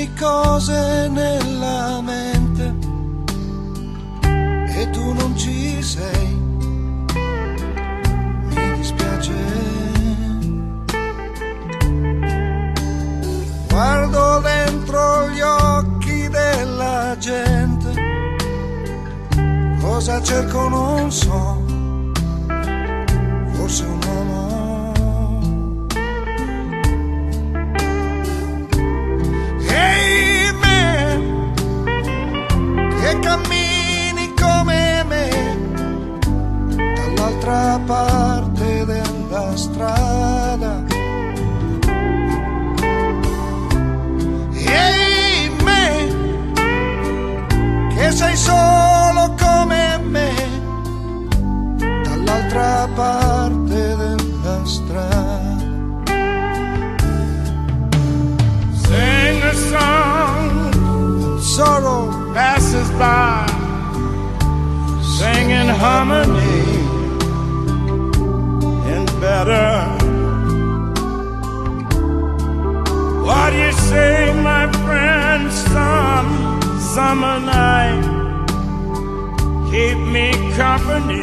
sei cose nella mente e tu non ci sei. Mi dispiace. Guardo dentro gli occhi della gente, cosa cerco non so, forse un uomo. Parte strada. Sing a song, Sorrow passes by, singing harmony and better. What do you say, my friend? Some summer night, keep me company,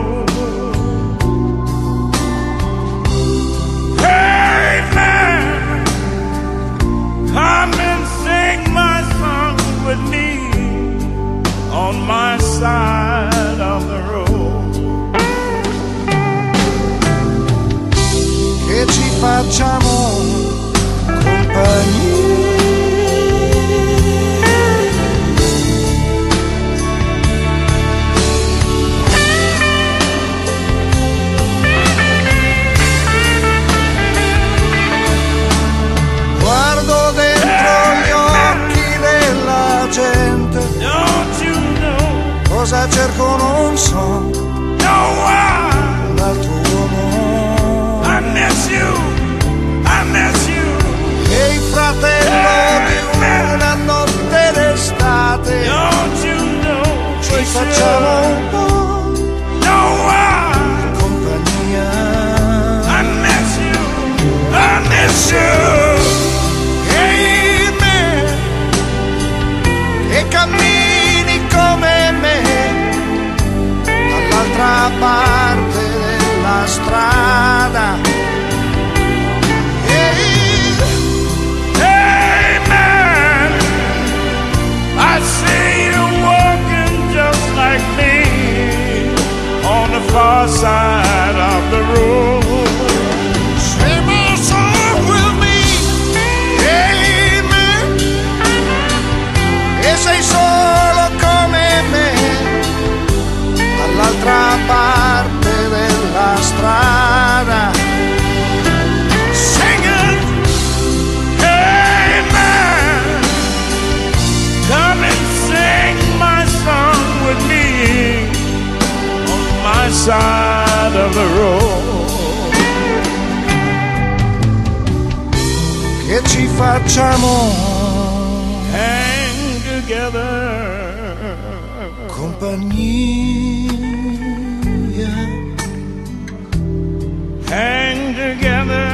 cerco non so, No why? un altro uomo. I miss you. I miss you. Ehi fratello di una notte d'estate, Don't you know? ci we facciamo un po' No compagnia. I miss you. I miss you. Dall'altra parte strada. I see you walking just like me on the far side of the road. Side of the road. che ci facciamo Hang together. compagnia, Hang together.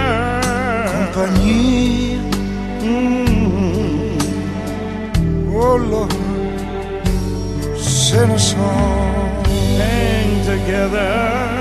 compagnia, Mm. oh Lord, se ne so. Together.